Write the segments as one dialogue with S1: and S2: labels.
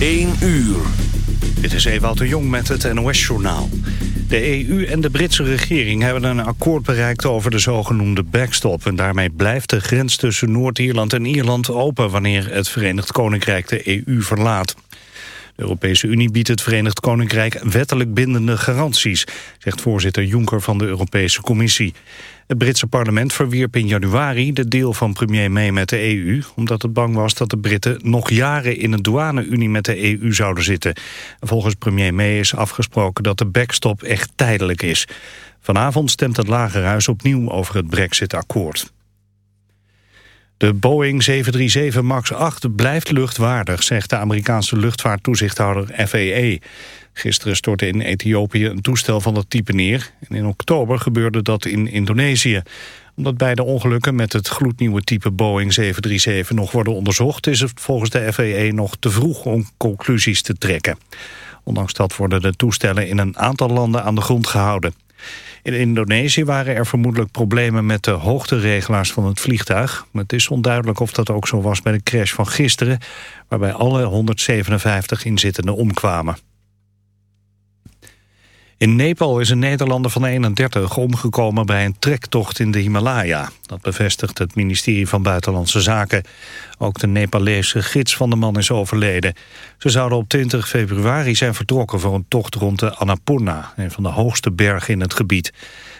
S1: 1 uur. Dit is Ewout de Jong met het NOS-journaal. De EU en de Britse regering hebben een akkoord bereikt over de zogenoemde backstop. En daarmee blijft de grens tussen Noord-Ierland en Ierland open... wanneer het Verenigd Koninkrijk de EU verlaat. De Europese Unie biedt het Verenigd Koninkrijk wettelijk bindende garanties... zegt voorzitter Juncker van de Europese Commissie. Het Britse parlement verwierp in januari de deal van premier May met de EU... omdat het bang was dat de Britten nog jaren in een douane-unie met de EU zouden zitten. Volgens premier May is afgesproken dat de backstop echt tijdelijk is. Vanavond stemt het Lagerhuis opnieuw over het brexit-akkoord. De Boeing 737 MAX 8 blijft luchtwaardig, zegt de Amerikaanse luchtvaarttoezichthouder FAA. Gisteren stortte in Ethiopië een toestel van dat type neer. En in oktober gebeurde dat in Indonesië. Omdat beide ongelukken met het gloednieuwe type Boeing 737 nog worden onderzocht... is het volgens de FAA nog te vroeg om conclusies te trekken. Ondanks dat worden de toestellen in een aantal landen aan de grond gehouden. In Indonesië waren er vermoedelijk problemen met de hoogteregelaars van het vliegtuig. Het is onduidelijk of dat ook zo was bij de crash van gisteren... waarbij alle 157 inzittenden omkwamen. In Nepal is een Nederlander van 31 omgekomen bij een trektocht in de Himalaya. Dat bevestigt het ministerie van Buitenlandse Zaken. Ook de Nepalese gids van de man is overleden. Ze zouden op 20 februari zijn vertrokken voor een tocht rond de Annapurna... een van de hoogste bergen in het gebied.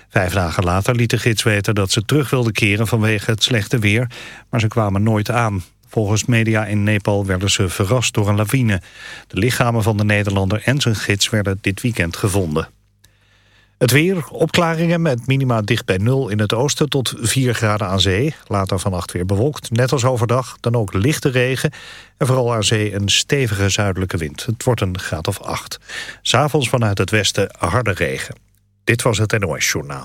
S1: Vijf dagen later liet de gids weten dat ze terug wilden keren vanwege het slechte weer... maar ze kwamen nooit aan. Volgens media in Nepal werden ze verrast door een lawine. De lichamen van de Nederlander en zijn gids werden dit weekend gevonden. Het weer, opklaringen met minima dicht bij nul in het oosten tot 4 graden aan zee. Later vannacht weer bewolkt, net als overdag. Dan ook lichte regen en vooral aan zee een stevige zuidelijke wind. Het wordt een graad of 8. S'avonds vanuit het westen harde regen. Dit was het NOS Journaal.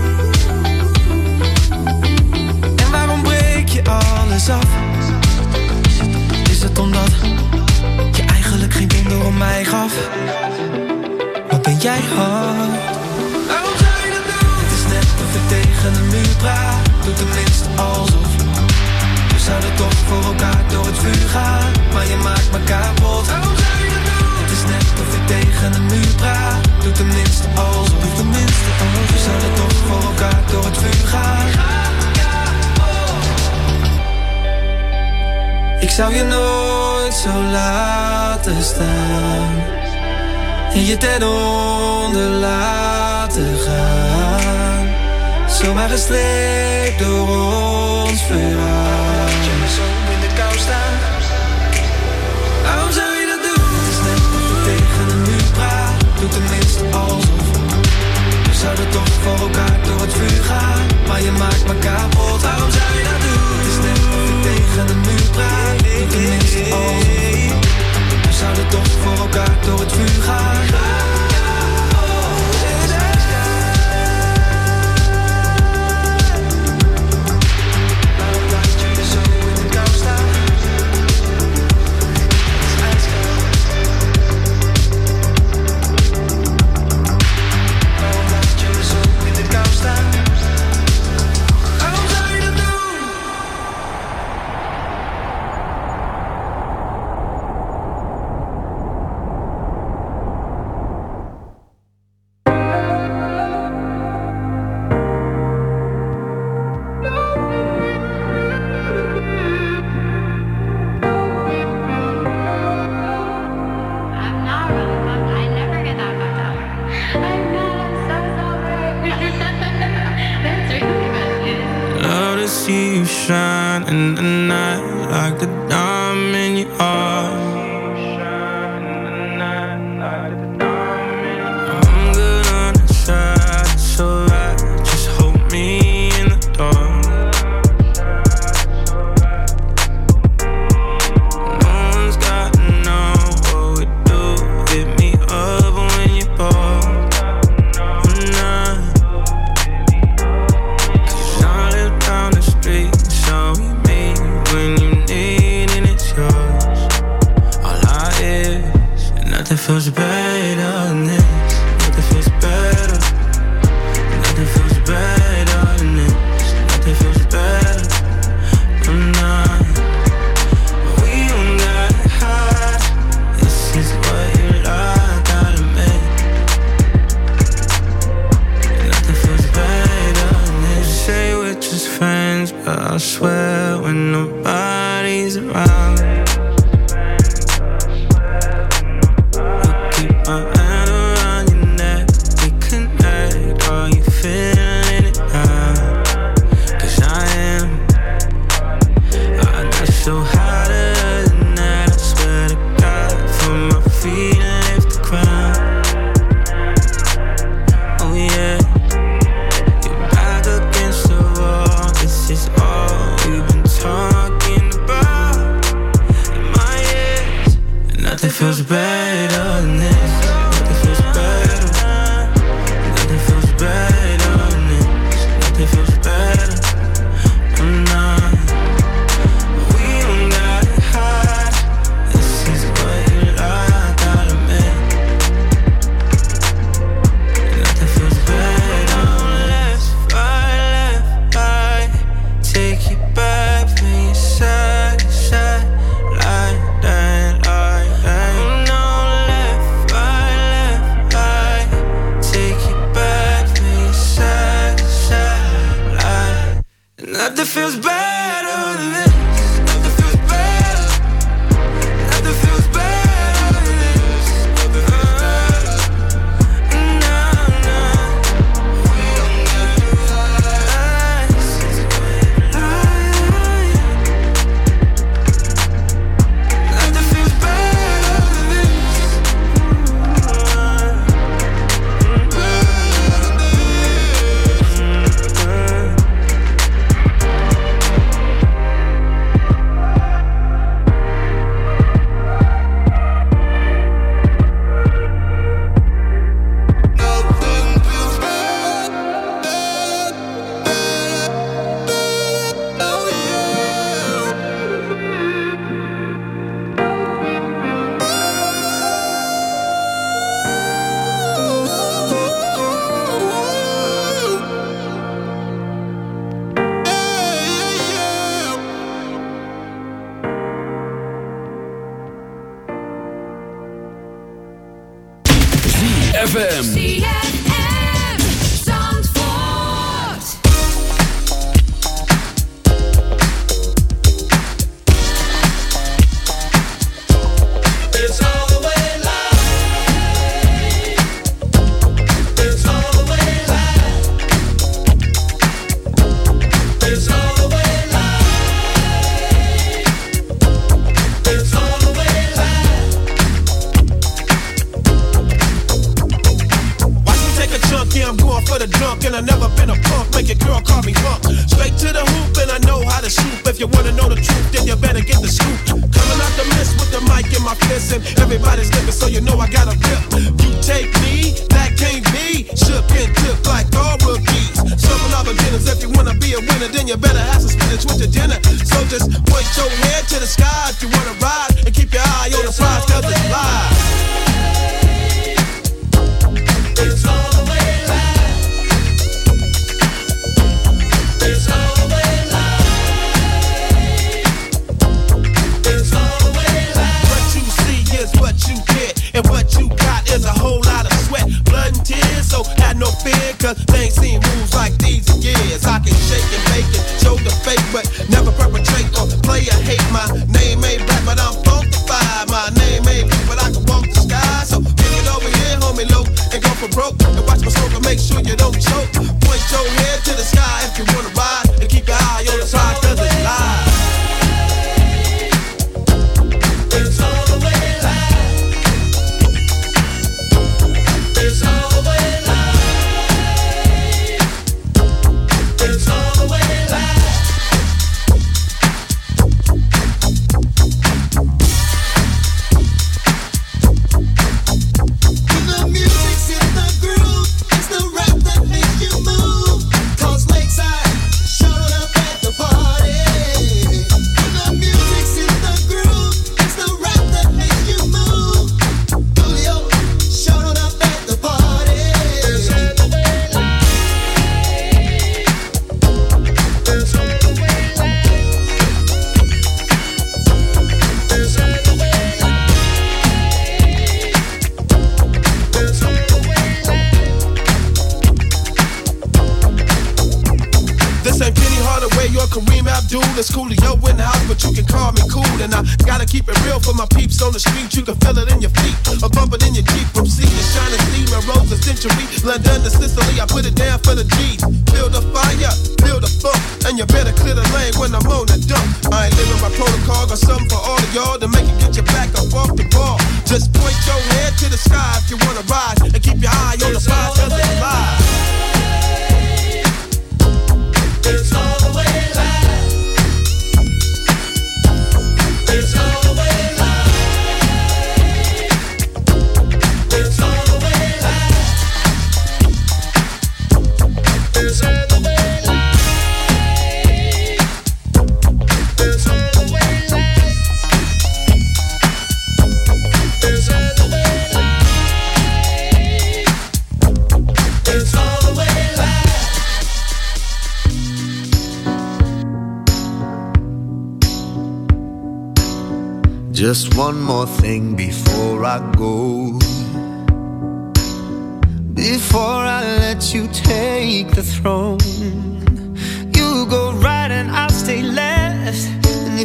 S2: Is het omdat je eigenlijk geen donder om mij gaf? Wat ben jij hard? Waarom zou je dat? Het is net of ik tegen een muur praat. Doe tenminste alsof. We zouden toch voor elkaar door het vuur gaan. Maar je maakt me kapot. Waarom zou je dat? Het is net of ik tegen een muur praat. Doe tenminste alsof. Doe tenminste alsof. We zouden toch voor elkaar door het vuur gaan. Zou je nooit zo laten staan. En je ten onder laten gaan. Zomaar gestreept door ons verhaal. Zo in de kou staan Waarom zou je dat doen? Het is net of je tegen een muur praat. Doe tenminste alsof. We zouden toch voor elkaar door het vuur gaan. Maar je maakt me kapot. Waarom zou je dat doen? Het is net of ik tegen een muur praat Tenminste alsof We zouden toch voor elkaar door het vuur gaan shine in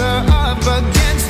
S3: up against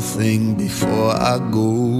S3: thing before I go.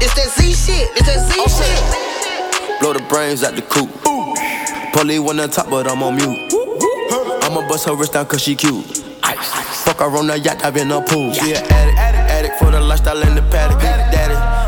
S4: It's that Z shit. It's that Z shit.
S5: Blow the brains out the coop. Polly one on top, but I'm on mute. I'ma bust her wrist down cause she cute. Fuck her on the yacht, I've in a pool. She an addict, addict for the lifestyle in the paddock.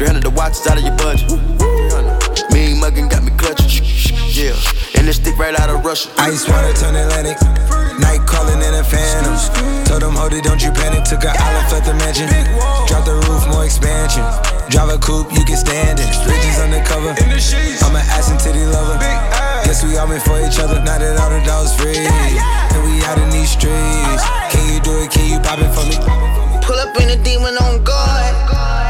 S5: 300 the watch is out of your budget. Mean muggin' got me clutching. Yeah, and this stick right out of Russia.
S6: Ice water turn Atlantic. Night calling in a phantom. Told them, hold it, don't you panic. Took an island, left the mansion. Drop the roof, more expansion. Drive a coupe, you can stand it. Bridges undercover. I'm an ass and titty lover. Guess we all meant for each other. Now that all the dogs free. And we out in these streets. Can you do it? Can you pop it for me?
S4: Pull up in a demon on guard.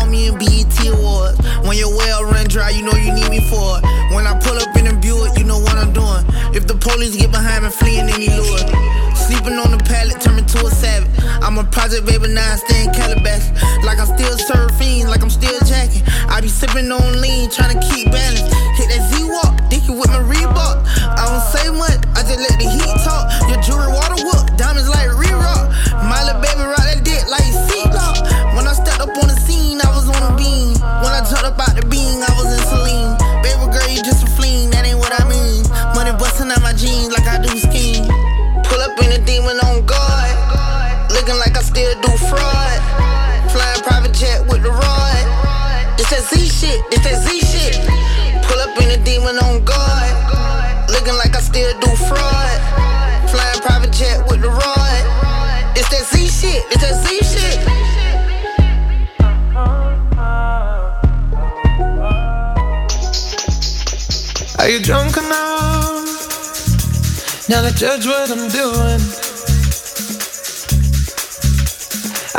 S4: me in BET Awards. When your well run dry, you know you need me for it. When I pull up in a Buick, you know what I'm doing. If the police get behind me, fleeing any lure. Sleeping on the pallet, turn me to a savage. I'm a project baby, now I stay. Like I'm still surfing, like I'm still jacking. I be sipping on lean, trying to keep balance. Hit that Z walk, dicky with my Reebok. I don't say much, I just let the heat talk. Looking like I still do fraud. Flying private jet with the rod. It's that Z shit. It's that Z shit. Pull up in a demon on guard. Looking like I still do fraud. Flying private jet with the rod. It's that Z shit. It's that Z shit.
S2: Are you drunk enough? Now to judge what I'm doing.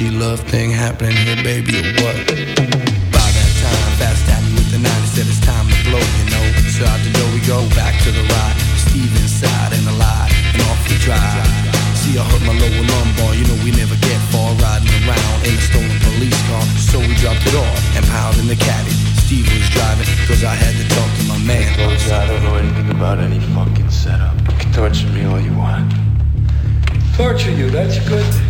S7: Karmic G love thing happening here, baby, or what? By that time, fast at me with the 90 said it's time to blow, you know. So out the door we go, back to the ride. Steve inside and alive, and off we drive. See, I hurt my lower lumbar, you know we never get far riding around in a stolen police car. So we dropped it off and piled in the caddy. Steve was driving, cause I had to talk to my man.
S5: Folks, I don't know anything about any fucking setup. You can torture me all you want.
S8: Torture you, that's good.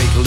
S7: a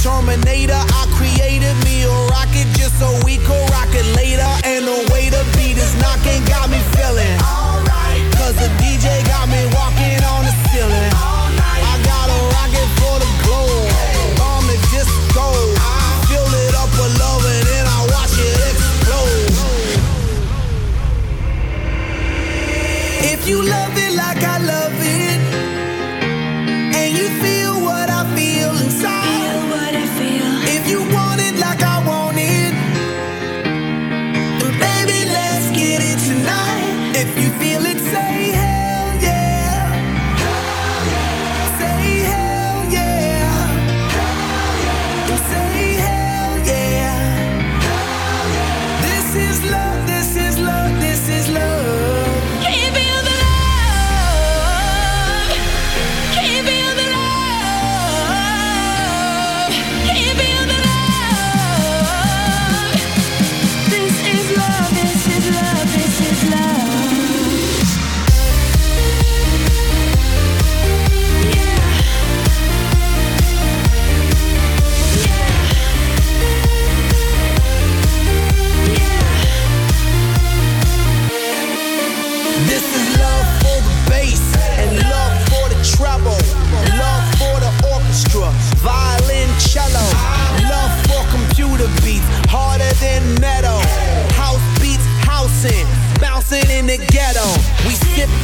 S4: Terminator. I created me a rocket just so we could rock it later. And the way the beat is knocking got me feeling. Cause the DJ got me walking on the ceiling. I got a rocket for the globe. Bomb the disco. Fill it up with love and then I watch it explode. If you love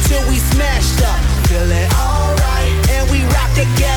S9: till we smashed up. feel it alright,
S10: and
S11: we rock together.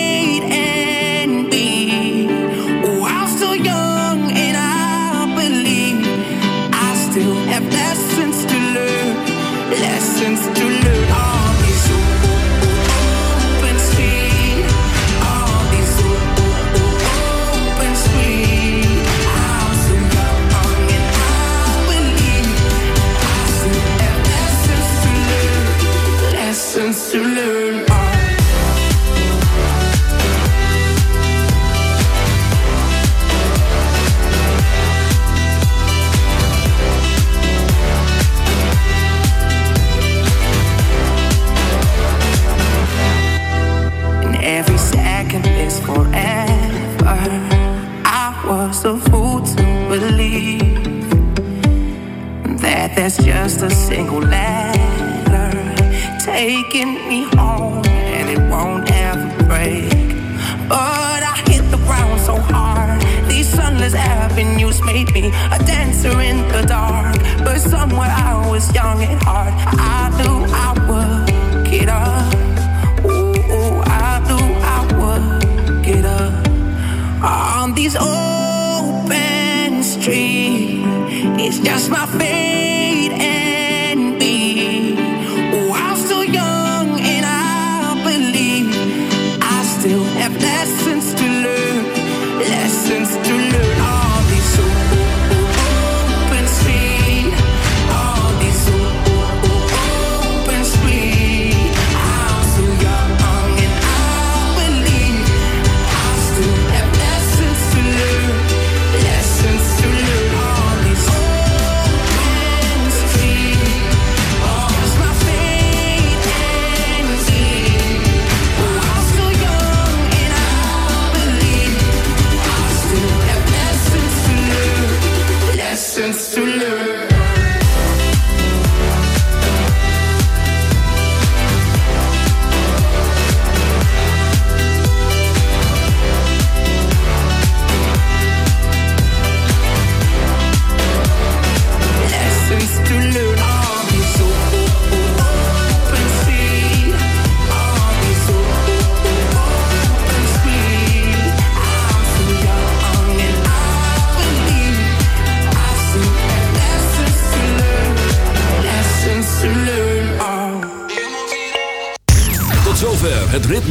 S11: that's just a single letter taking me home, and it won't ever break. But I hit the ground so hard. These sunless avenues made me a dancer in the dark. But somewhere I was young at heart.